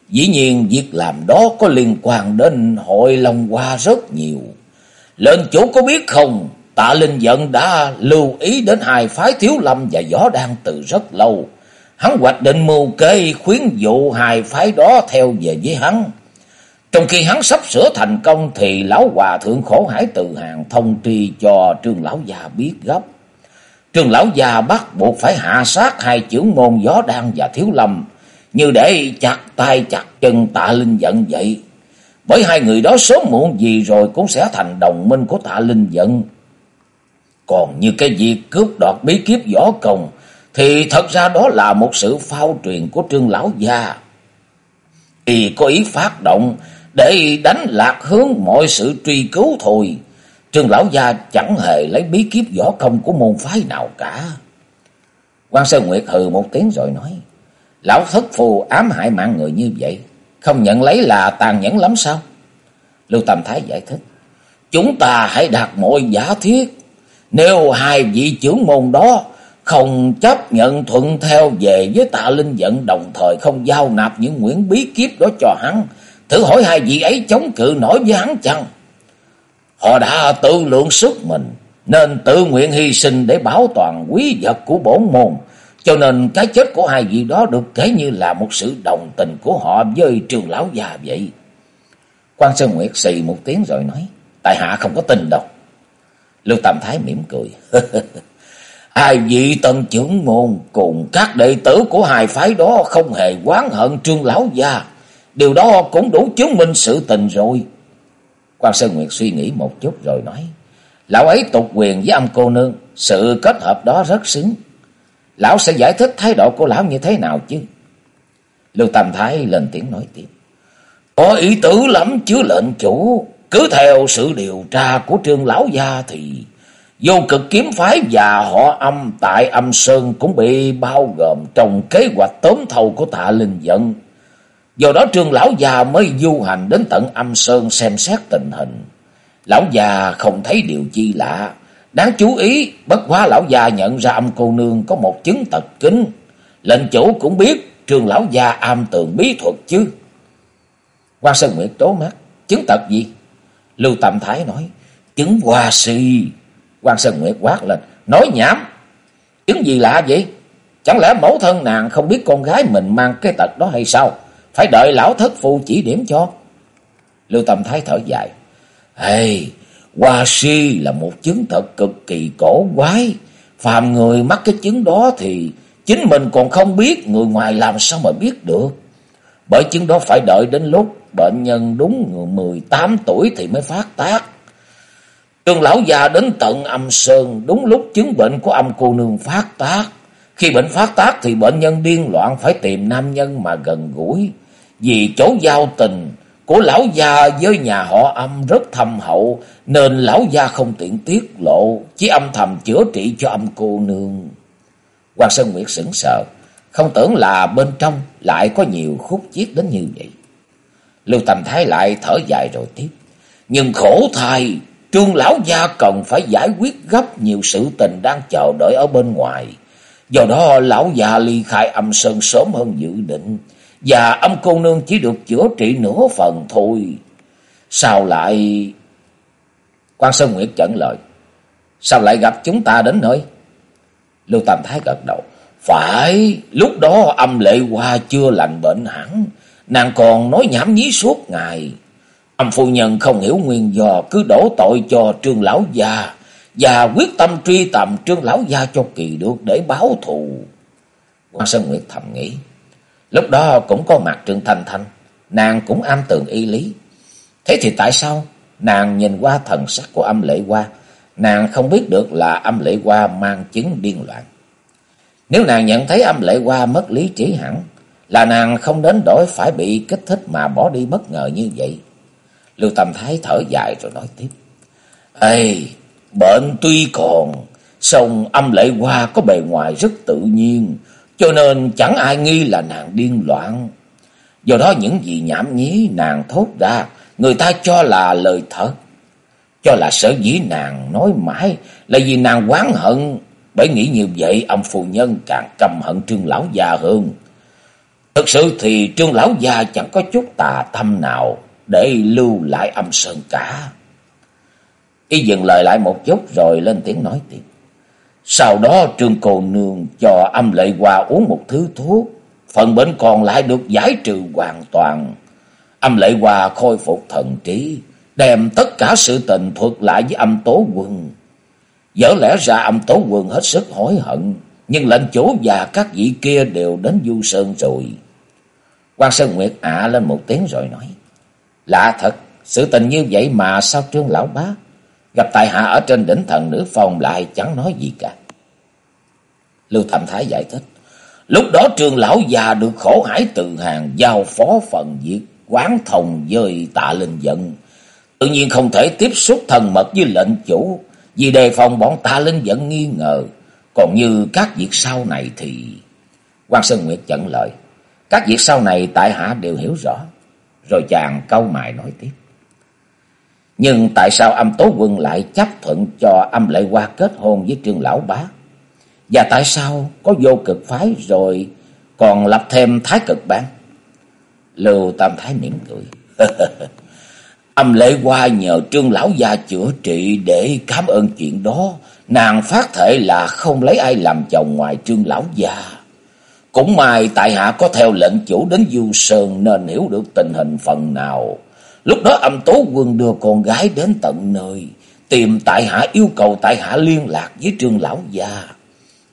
Dĩ nhiên việc làm đó có liên quan đến hội Long Hoa rất nhiều. Lệnh chủ có biết không, tạ linh giận đã lưu ý đến hai phái thiếu lâm và gió đang từ rất lâu. Hắn hoạch định mưu kế khuyến dụ hai phái đó theo về với hắn. Trong khi hắn sắp sửa thành công thì lão hòa thượng khổ hải từ hàng thông tri cho trương lão già biết gấp. Trương lão già bắt buộc phải hạ sát hai trưởng môn gió đan và thiếu lâm, như để chặt tay chặt chân tạ linh giận vậy. Bởi hai người đó sớm muộn gì rồi cũng sẽ thành đồng minh của tạ linh giận. Còn như cái việc cướp đoạt bí kiếp võ công, thì thật ra đó là một sự phao truyền của trương lão gia. Y có ý phát động để đánh lạc hướng mọi sự truy cứu thôi. Trương lão gia chẳng hề lấy bí kiếp võ công của môn phái nào cả. quan Sơn Nguyệt hừ một tiếng rồi nói. Lão thất phù ám hại mạng người như vậy. Không nhận lấy là tàn nhẫn lắm sao? Lưu Tam Thái giải thích. Chúng ta hãy đạt mọi giả thiết. Nếu hai vị trưởng môn đó không chấp nhận thuận theo về với tạ linh giận đồng thời không giao nạp những nguyễn bí kiếp đó cho hắn. Thử hỏi hai vị ấy chống cự nổi với hắn chăng? Họ đã tự lượng sức mình, nên tự nguyện hy sinh để bảo toàn quý vật của bổn môn. Cho nên cái chết của hai vị đó được kể như là một sự đồng tình của họ với trường lão già vậy. quan Sơn Nguyệt xì một tiếng rồi nói, tại hạ không có tin đâu. Lưu Tam Thái mỉm cười. (laughs) Hai vị tân trưởng môn cùng các đệ tử của hai phái đó không hề quán hận trương lão gia. Điều đó cũng đủ chứng minh sự tình rồi. quan Sơn Nguyệt suy nghĩ một chút rồi nói. Lão ấy tục quyền với âm cô nương. Sự kết hợp đó rất xứng. Lão sẽ giải thích thái độ của lão như thế nào chứ? Lưu Tam Thái lên tiếng nói tiếp. Có ý tứ lắm chứ, lệnh chủ. Cứ theo sự điều tra của trương lão gia thì vô cực kiếm phái và họ âm tại âm sơn cũng bị bao gồm trong kế hoạch tóm thầu của tạ linh dẫn. Do đó trương lão già mới du hành đến tận âm sơn xem xét tình hình. Lão già không thấy điều chi lạ. Đáng chú ý, bất quá lão già nhận ra âm cô nương có một chứng tật kính. Lệnh chủ cũng biết trường lão già am tường bí thuật chứ. Quan Sơn Nguyệt trố mắt, chứng tật gì? Lưu Tạm Thái nói, chứng hoa si. quan Sơn Nguyệt quát lên, nói nhảm. Chứng gì lạ vậy? Chẳng lẽ mẫu thân nàng không biết con gái mình mang cái tật đó hay sao? Phải đợi lão thất phu chỉ điểm cho. Lưu Tam Thái thở dài. Hey, hoa si là một chứng thật cực kỳ cổ quái. Phàm người mắc cái chứng đó thì chính mình còn không biết, người ngoài làm sao mà biết được. Bởi chứng đó phải đợi đến lúc bệnh nhân đúng 18 tuổi thì mới phát tác. Trường lão già đến tận âm sơn đúng lúc chứng bệnh của âm cô nương phát tác. Khi bệnh phát tác thì bệnh nhân điên loạn phải tìm nam nhân mà gần gũi. Vì chỗ giao tình của lão gia với nhà họ âm rất thâm hậu nên lão gia không tiện tiết lộ, chỉ âm thầm chữa trị cho âm cô nương. Hoàng Sơn Nguyệt sững sờ, không tưởng là bên trong lại có nhiều khúc chiết đến như vậy. Lưu Tầm Thái lại thở dài rồi tiếp. Nhưng khổ thay, trương lão gia cần phải giải quyết gấp nhiều sự tình đang chờ đợi ở bên ngoài. Do đó lão già ly khai âm sơn sớm hơn dự định. Và âm cô nương chỉ được chữa trị nửa phần thôi. Sao lại... quan Sơn Nguyệt chẩn lời. Sao lại gặp chúng ta đến nơi? Lưu Tam Thái gật đầu. Phải, lúc đó âm lệ qua chưa lành bệnh hẳn. Nàng còn nói nhảm nhí suốt ngày. Âm phu nhân không hiểu nguyên do cứ đổ tội cho trương lão già. Và quyết tâm truy tầm trương lão gia cho kỳ được để báo thù. quan Sơn Nguyệt thầm nghĩ. Lúc đó cũng có mặt Trương Thanh Thanh, nàng cũng am tường y lý. Thế thì tại sao nàng nhìn qua thần sắc của âm lệ qua nàng không biết được là âm lệ qua mang chứng điên loạn. Nếu nàng nhận thấy âm lệ qua mất lý trí hẳn, là nàng không đến đổi phải bị kích thích mà bỏ đi bất ngờ như vậy. Lưu Tâm Thái thở dài rồi nói tiếp. Ê, bệnh tuy còn, song âm lệ qua có bề ngoài rất tự nhiên, cho nên chẳng ai nghi là nàng điên loạn. Do đó những gì nhảm nhí nàng thốt ra, người ta cho là lời thật. Cho là sở dĩ nàng nói mãi là vì nàng quán hận. Bởi nghĩ như vậy ông phu nhân càng căm hận trương lão già hơn. Thực sự thì trương lão già chẳng có chút tà tâm nào để lưu lại âm sơn cả. Y dừng lời lại một chút rồi lên tiếng nói tiếp. Sau đó trương cô nương cho âm lệ hòa uống một thứ thuốc. Phần bệnh còn lại được giải trừ hoàn toàn. Âm lệ hòa khôi phục thần trí. Đem tất cả sự tình thuật lại với âm tố quân. Dở lẽ ra âm tố quân hết sức hối hận. Nhưng lệnh chủ và các vị kia đều đến du sơn rồi. quan Sơn Nguyệt ạ lên một tiếng rồi nói. Lạ thật, sự tình như vậy mà sao trương lão bá Gặp tại hạ ở trên đỉnh thần nữ phòng lại chẳng nói gì cả. Lưu Thẩm Thái giải thích. Lúc đó trường lão già được khổ hải từ hàng giao phó phần việc quán thông với tạ linh giận. Tự nhiên không thể tiếp xúc thần mật với lệnh chủ, vì đề phòng bọn tạ linh giận nghi ngờ. Còn như các việc sau này thì... quan Sơn Nguyệt chận lời. Các việc sau này tại hạ đều hiểu rõ. Rồi chàng câu mài nói tiếp. Nhưng tại sao âm tố quân lại chấp thuận cho âm lệ hoa kết hôn với trương lão bá? Và tại sao có vô cực phái rồi còn lập thêm thái cực bán? Lưu Tam Thái mỉm cười. (laughs) Âm lệ qua nhờ trương lão gia chữa trị để cảm ơn chuyện đó. Nàng phát thể là không lấy ai làm chồng ngoài trương lão gia. Cũng may tại hạ có theo lệnh chủ đến Du Sơn nên hiểu được tình hình phần nào. Lúc đó âm tố quân đưa con gái đến tận nơi. Tìm tại hạ, yêu cầu tại hạ liên lạc với trương lão gia.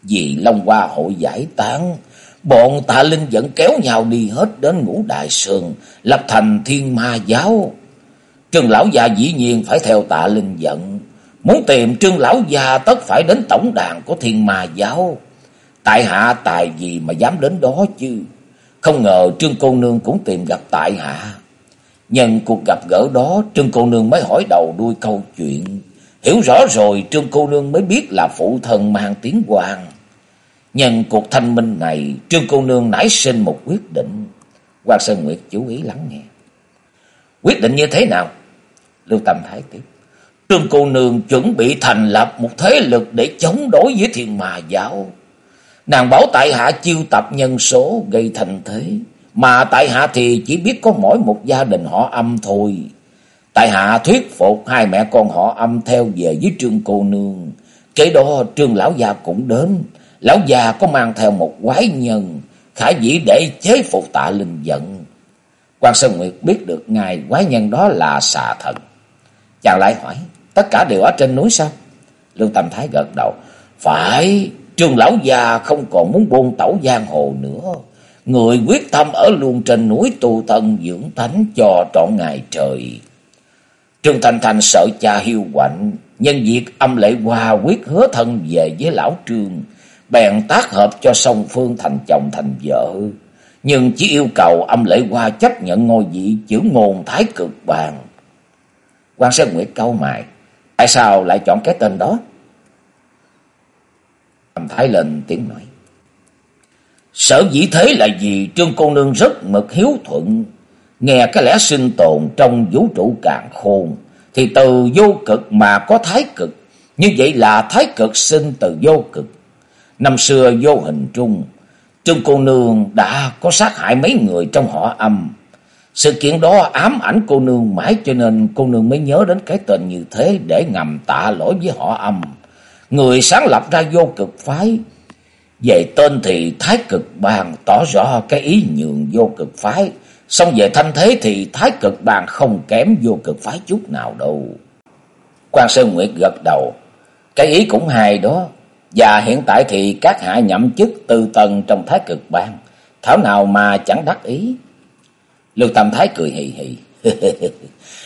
Vì Long Hoa hội giải tán. Bọn tạ linh vẫn kéo nhau đi hết đến ngũ đại sơn. Lập thành thiên ma giáo. Trương lão gia dĩ nhiên phải theo tạ linh giận. Muốn tìm trương lão gia tất phải đến tổng đàn của thiên ma giáo. Tại hạ tài gì mà dám đến đó chứ. Không ngờ trương cô nương cũng tìm gặp tại hạ. Nhân cuộc gặp gỡ đó, trương cô nương mới hỏi đầu đuôi câu chuyện. Hiểu rõ rồi, trương cô nương mới biết là phụ thân mang tiếng hoàng. Nhân cuộc thanh minh này, trương cô nương nảy sinh một quyết định. Hoàng Sơn Nguyệt chú ý lắng nghe. Quyết định như thế nào? Lưu Tâm Thái tiếp. Trương cô nương chuẩn bị thành lập một thế lực để chống đối với thiên mà giáo. Nàng bảo tại hạ chiêu tập nhân số gây thành thế. Mà tại hạ thì chỉ biết có mỗi một gia đình họ âm thôi. Tại hạ thuyết phục hai mẹ con họ âm theo về với trương cô nương. Kế đó trương lão già cũng đến. Lão già có mang theo một quái nhân. Khả dĩ để chế phục tạ linh giận. quan Sơn Nguyệt biết được ngài quái nhân đó là xà thần. Chàng lại hỏi, tất cả đều ở trên núi sao? Lương Tâm Thái gật đầu. Phải, trương lão già không còn muốn buông tẩu giang hồ nữa. Người quyết tâm ở luôn trên núi tu thân dưỡng thánh cho trọn ngày trời. Trương Thành Thành sợ cha hiu quạnh, nhân việc âm lệ hoa quyết hứa thân về với lão Trương, bèn tác hợp cho song phương thành chồng thành vợ. Nhưng chỉ yêu cầu âm lệ hoa chấp nhận ngôi vị chữ ngôn thái cực bàn. quan Sơn Nguyệt câu mày, tại sao lại chọn cái tên đó? Âm Thái lên tiếng nói. Sở dĩ thế là vì Trương Cô Nương rất mực hiếu thuận, nghe cái lẽ sinh tồn trong vũ trụ càng khôn, thì từ vô cực mà có thái cực, như vậy là thái cực sinh từ vô cực. Năm xưa vô hình trung, Trương Cô Nương đã có sát hại mấy người trong họ âm. Sự kiện đó ám ảnh cô nương mãi cho nên cô nương mới nhớ đến cái tên như thế để ngầm tạ lỗi với họ âm. Người sáng lập ra vô cực phái, về tên thì Thái Cực Bàn tỏ rõ cái ý nhường vô cực phái. Xong về thanh thế thì Thái Cực Bàn không kém vô cực phái chút nào đâu. quan Sơn Nguyệt gật đầu. Cái ý cũng hay đó. Và hiện tại thì các hạ nhậm chức từ tầng trong Thái Cực Bàn. Thảo nào mà chẳng đắc ý. Lưu Tâm Thái cười hì hì. (laughs)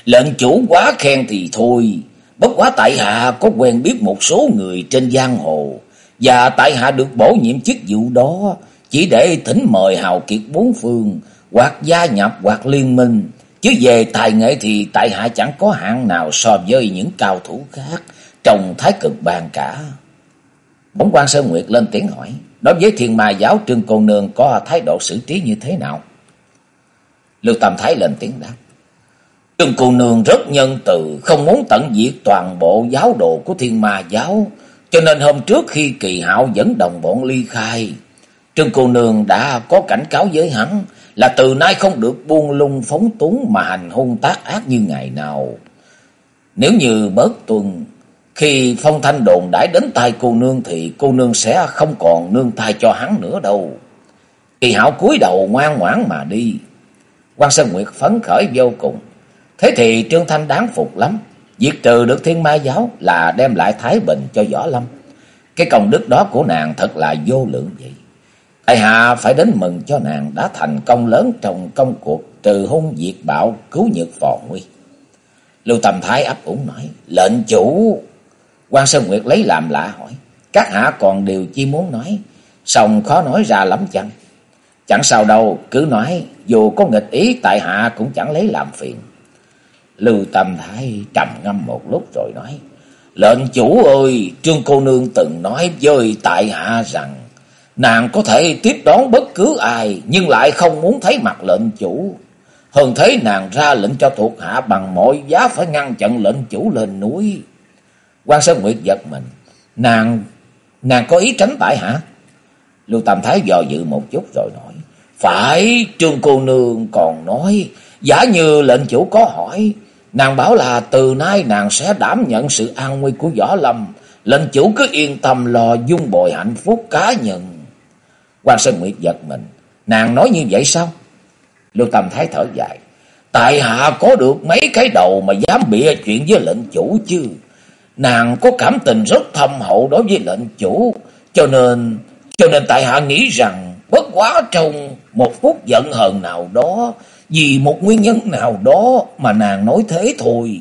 Lệnh chủ quá khen thì thôi. Bất quá tại hạ có quen biết một số người trên giang hồ. Và tại hạ được bổ nhiệm chức vụ đó chỉ để thỉnh mời hào kiệt bốn phương, hoặc gia nhập hoặc liên minh. Chứ về tài nghệ thì tại hạ chẳng có hạng nào so với những cao thủ khác trong thái cực bàn cả. Bóng quan Sơn Nguyệt lên tiếng hỏi, đối với thiên ma giáo trương cô nương có thái độ xử trí như thế nào? Lưu Tam Thái lên tiếng đáp. Trương cô nương rất nhân từ, không muốn tận diệt toàn bộ giáo đồ của thiên ma giáo, cho nên hôm trước khi kỳ hạo dẫn đồng bọn ly khai, Trương cô nương đã có cảnh cáo với hắn là từ nay không được buông lung phóng túng mà hành hung tác ác như ngày nào. Nếu như bớt tuần, khi phong thanh đồn đãi đến tay cô nương thì cô nương sẽ không còn nương tay cho hắn nữa đâu. Kỳ hạo cúi đầu ngoan ngoãn mà đi. quan Sơn Nguyệt phấn khởi vô cùng. Thế thì Trương Thanh đáng phục lắm. Diệt trừ được thiên ma giáo là đem lại thái bình cho Võ Lâm. Cái công đức đó của nàng thật là vô lượng vậy. Tại hạ phải đến mừng cho nàng đã thành công lớn trong công cuộc trừ hung diệt bạo cứu nhược phò nguy. Lưu Tâm Thái ấp ủng nói, lệnh chủ. quan Sơn Nguyệt lấy làm lạ hỏi, các hạ còn điều chi muốn nói, xong khó nói ra lắm chăng? Chẳng sao đâu, cứ nói, dù có nghịch ý tại hạ cũng chẳng lấy làm phiền. Lưu Tâm Thái trầm ngâm một lúc rồi nói. Lệnh chủ ơi, Trương cô nương từng nói với tại hạ rằng nàng có thể tiếp đón bất cứ ai nhưng lại không muốn thấy mặt lệnh chủ. Hơn thế nàng ra lệnh cho thuộc hạ bằng mọi giá phải ngăn chặn lệnh chủ lên núi. quan Sơn Nguyệt giật mình. Nàng, nàng có ý tránh tại hạ? Lưu Tam Thái dò dự một chút rồi nói. Phải, Trương cô nương còn nói, giả như lệnh chủ có hỏi, Nàng bảo là từ nay nàng sẽ đảm nhận sự an nguy của Võ Lâm. Lệnh chủ cứ yên tâm lo dung bồi hạnh phúc cá nhân. Quan Sơn Nguyệt giật mình. Nàng nói như vậy sao? Lưu Tâm Thái thở dài. Tại hạ có được mấy cái đầu mà dám bịa chuyện với lệnh chủ chứ. Nàng có cảm tình rất thâm hậu đối với lệnh chủ. Cho nên, cho nên tại hạ nghĩ rằng bất quá trong một phút giận hờn nào đó, vì một nguyên nhân nào đó mà nàng nói thế thôi.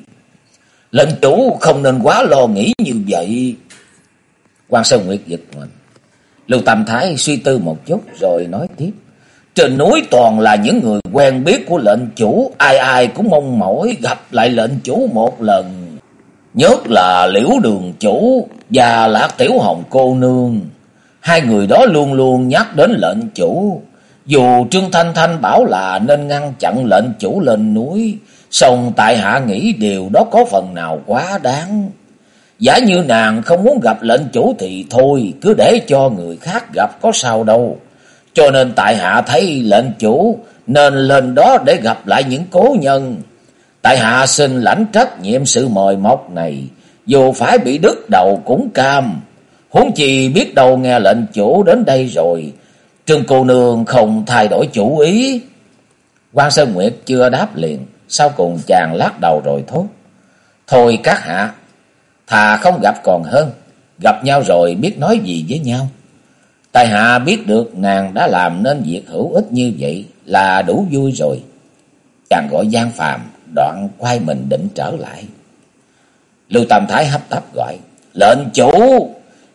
Lệnh chủ không nên quá lo nghĩ như vậy. quan Sơn Nguyệt giật mình. Lưu Tam Thái suy tư một chút rồi nói tiếp. Trên núi toàn là những người quen biết của lệnh chủ, ai ai cũng mong mỏi gặp lại lệnh chủ một lần. Nhất là liễu đường chủ và lạc tiểu hồng cô nương. Hai người đó luôn luôn nhắc đến lệnh chủ. Dù Trương Thanh Thanh bảo là nên ngăn chặn lệnh chủ lên núi, song tại hạ nghĩ điều đó có phần nào quá đáng. Giả như nàng không muốn gặp lệnh chủ thì thôi, cứ để cho người khác gặp có sao đâu. Cho nên tại hạ thấy lệnh chủ nên lên đó để gặp lại những cố nhân. Tại hạ xin lãnh trách nhiệm sự mời mọc này, dù phải bị đứt đầu cũng cam. Huống chi biết đâu nghe lệnh chủ đến đây rồi, Trương cô nương không thay đổi chủ ý. quan Sơn Nguyệt chưa đáp liền, sau cùng chàng lắc đầu rồi thốt. Thôi các hạ, thà không gặp còn hơn, gặp nhau rồi biết nói gì với nhau. Tài hạ biết được nàng đã làm nên việc hữu ích như vậy là đủ vui rồi. Chàng gọi Giang Phàm đoạn quay mình định trở lại. Lưu Tam Thái hấp tấp gọi, lệnh chủ,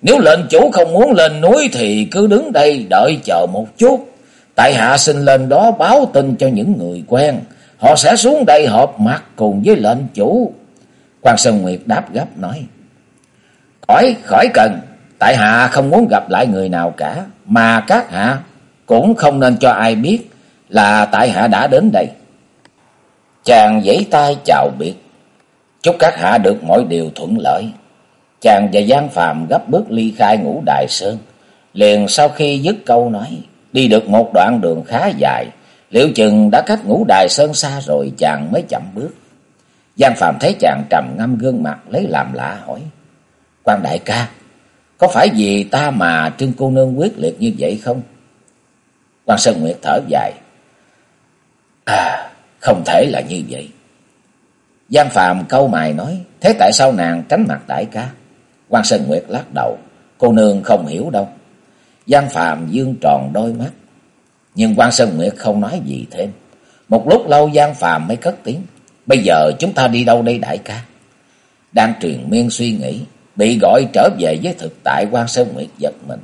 nếu lệnh chủ không muốn lên núi thì cứ đứng đây đợi chờ một chút. Tại hạ xin lên đó báo tin cho những người quen, họ sẽ xuống đây họp mặt cùng với lệnh chủ. Quan Sơn Nguyệt đáp gấp nói, khỏi, khỏi cần, Tại hạ không muốn gặp lại người nào cả, mà các hạ cũng không nên cho ai biết là tại hạ đã đến đây. Chàng giãy tay chào biệt, chúc các hạ được mọi điều thuận lợi. Chàng và Giang Phàm gấp bước ly khai ngũ đại sơn, liền sau khi dứt câu nói, đi được một đoạn đường khá dài, liệu chừng đã cách ngũ đại sơn xa rồi chàng mới chậm bước. Giang Phàm thấy chàng trầm ngâm gương mặt lấy làm lạ hỏi, quan đại ca, có phải vì ta mà Trương cô nương quyết liệt như vậy không? Quan Sơn Nguyệt thở dài. À, không thể là như vậy. Giang Phạm câu mài nói, thế tại sao nàng tránh mặt đại ca? Quan Sơn Nguyệt lắc đầu, cô nương không hiểu đâu. Giang Phạm dương tròn đôi mắt, nhưng Quan Sơn Nguyệt không nói gì thêm. Một lúc lâu Giang Phạm mới cất tiếng, bây giờ chúng ta đi đâu đây đại ca? Đang truyền miên suy nghĩ, bị gọi trở về với thực tại quan Sơn Nguyệt giật mình.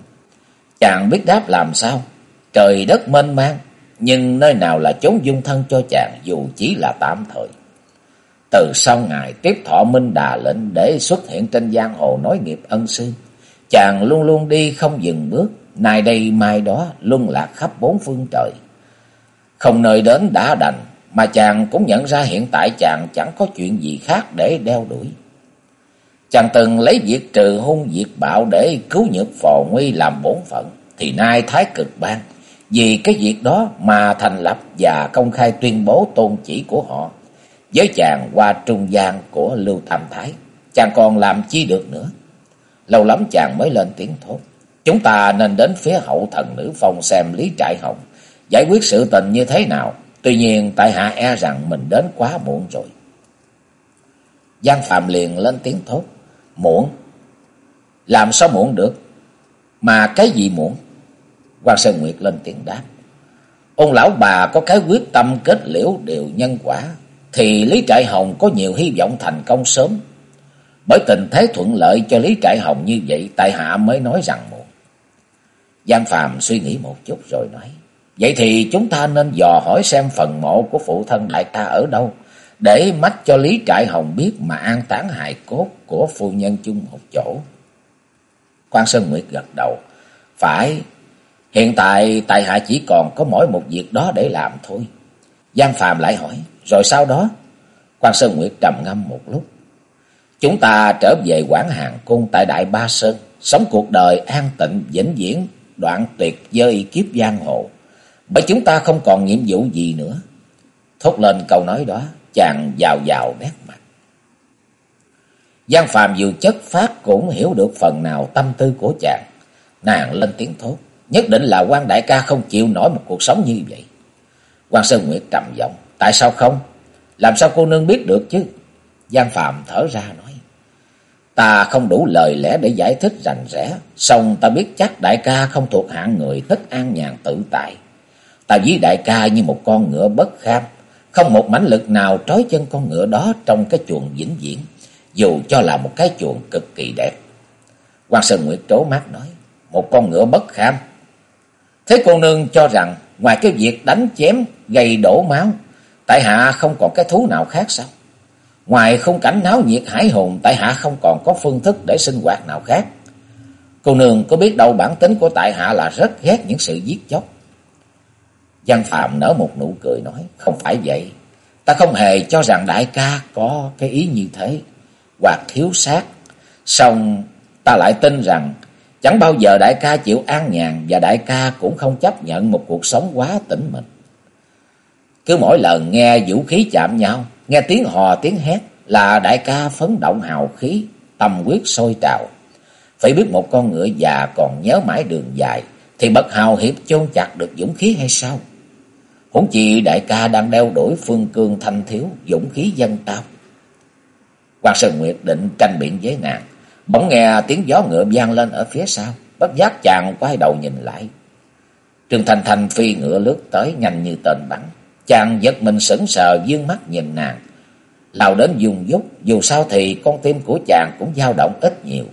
Chàng biết đáp làm sao, trời đất mênh mang, nhưng nơi nào là chốn dung thân cho chàng dù chỉ là tạm thời. Từ sau ngày tiếp thọ Minh Đà lệnh để xuất hiện trên giang hồ nói nghiệp ân sư, chàng luôn luôn đi không dừng bước, nay đây mai đó luân lạc khắp bốn phương trời. Không nơi đến đã đành, mà chàng cũng nhận ra hiện tại chàng chẳng có chuyện gì khác để đeo đuổi. Chàng từng lấy việc trừ hung diệt bạo để cứu nhược phò nguy làm bổn phận. Thì nay thái cực ban. Vì cái việc đó mà thành lập và công khai tuyên bố tôn chỉ của họ. Với chàng qua trung gian của Lưu Tam Thái. Chàng còn làm chi được nữa. Lâu lắm chàng mới lên tiếng thốt. Chúng ta nên đến phía hậu thần nữ phong xem Lý Trại Hồng. Giải quyết sự tình như thế nào. Tuy nhiên tại hạ e rằng mình đến quá muộn rồi. Giang Phạm liền lên tiếng thốt. Muộn? Làm sao muộn được? Mà cái gì muộn? Quan Sơn Nguyệt lên tiếng đáp. Ông lão bà có cái quyết tâm kết liễu điều nhân quả, thì Lý Trại Hồng có nhiều hy vọng thành công sớm. Bởi tình thế thuận lợi cho Lý Trại Hồng như vậy, tại hạ mới nói rằng muộn. Giang Phàm suy nghĩ một chút rồi nói. Vậy thì chúng ta nên dò hỏi xem phần mộ của phụ thân đại ta ở đâu để mách cho Lý Trại Hồng biết mà an táng hài cốt của phu nhân chung một chỗ. Quan Sơn Nguyệt gật đầu. Phải, hiện tại tại hạ chỉ còn có mỗi một việc đó để làm thôi. Giang Phàm lại hỏi, rồi sau đó? Quan Sơn Nguyệt trầm ngâm một lúc. Chúng ta trở về quảng hàng cung tại Đại Ba Sơn, sống cuộc đời an tịnh, vĩnh viễn, đoạn tuyệt dơi kiếp giang hồ. Bởi chúng ta không còn nhiệm vụ gì nữa. Thốt lên câu nói đó, chàng giàu giàu nét mặt. Giang Phàm dù chất phát cũng hiểu được phần nào tâm tư của chàng. Nàng lên tiếng thốt. Nhất định là quan đại ca không chịu nổi một cuộc sống như vậy. quan Sơn Nguyệt trầm giọng. Tại sao không? Làm sao cô nương biết được chứ? Giang Phạm thở ra nói. Ta không đủ lời lẽ để giải thích rành rẽ. Xong ta biết chắc đại ca không thuộc hạng người thích an nhàn tự tại. Ta ví đại ca như một con ngựa bất kham. Không một mãnh lực nào trói chân con ngựa đó trong cái chuồng vĩnh viễn. Dù cho là một cái chuồng cực kỳ đẹp. quan Sơn Nguyệt trố mắt nói. Một con ngựa bất kham. Thế cô nương cho rằng ngoài cái việc đánh chém, gây đổ máu. Tại hạ không còn cái thú nào khác sao? Ngoài khung cảnh náo nhiệt hải hồn, tại hạ không còn có phương thức để sinh hoạt nào khác. Cô nương có biết đâu bản tính của tại hạ là rất ghét những sự giết chóc. Giang Phạm nở một nụ cười nói, không phải vậy. Ta không hề cho rằng đại ca có cái ý như thế, hoặc thiếu sát. Xong ta lại tin rằng chẳng bao giờ đại ca chịu an nhàn và đại ca cũng không chấp nhận một cuộc sống quá tĩnh mịch. Cứ mỗi lần nghe vũ khí chạm nhau, nghe tiếng hò tiếng hét là đại ca phấn động hào khí, tâm quyết sôi trào. Phải biết một con ngựa già còn nhớ mãi đường dài, thì bậc hào hiệp chôn chặt được dũng khí hay sao? Huống chi đại ca đang đeo đuổi phương cương thanh thiếu, dũng khí dân tao. Quan Sơn Nguyệt định tranh biện với nàng, bỗng nghe tiếng gió ngựa vang lên ở phía sau, bất giác chàng quay đầu nhìn lại. Trương Thành Thành phi ngựa lướt tới nhanh như tên bắn, chàng giật mình sững sờ dương mắt nhìn nàng, lao đến dùng dút, dù sao thì con tim của chàng cũng dao động ít nhiều.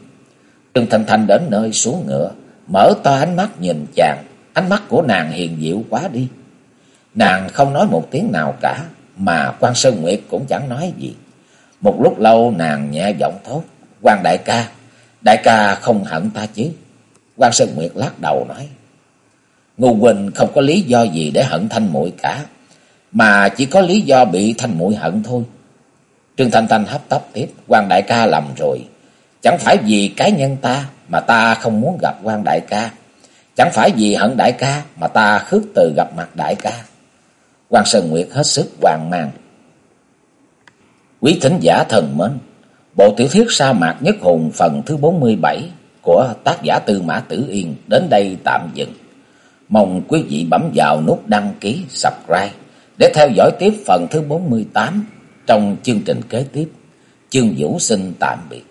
Trương Thành Thành đến nơi xuống ngựa, mở to ánh mắt nhìn chàng, ánh mắt của nàng hiền diệu quá đi. Nàng không nói một tiếng nào cả, mà quan Sơn Nguyệt cũng chẳng nói gì. Một lúc lâu nàng nhẹ giọng thốt, quan đại ca, đại ca không hận ta chứ. quan Sơn Nguyệt lắc đầu nói, Ngô Quỳnh không có lý do gì để hận thanh muội cả, mà chỉ có lý do bị thanh muội hận thôi. Trương Thanh Thanh hấp tấp tiếp, quan đại ca lầm rồi. Chẳng phải vì cái nhân ta mà ta không muốn gặp quan đại ca. Chẳng phải vì hận đại ca mà ta khước từ gặp mặt đại ca. quan Sơn Nguyệt hết sức hoang mang. Quý thính giả thần mến, bộ tiểu thuyết sa mạc nhất hùng phần thứ 47 của tác giả Tư Mã Tử Yên đến đây tạm dừng. Mong quý vị bấm vào nút đăng ký, subscribe để theo dõi tiếp phần thứ 48 trong chương trình kế tiếp. Chương Vũ xin tạm biệt.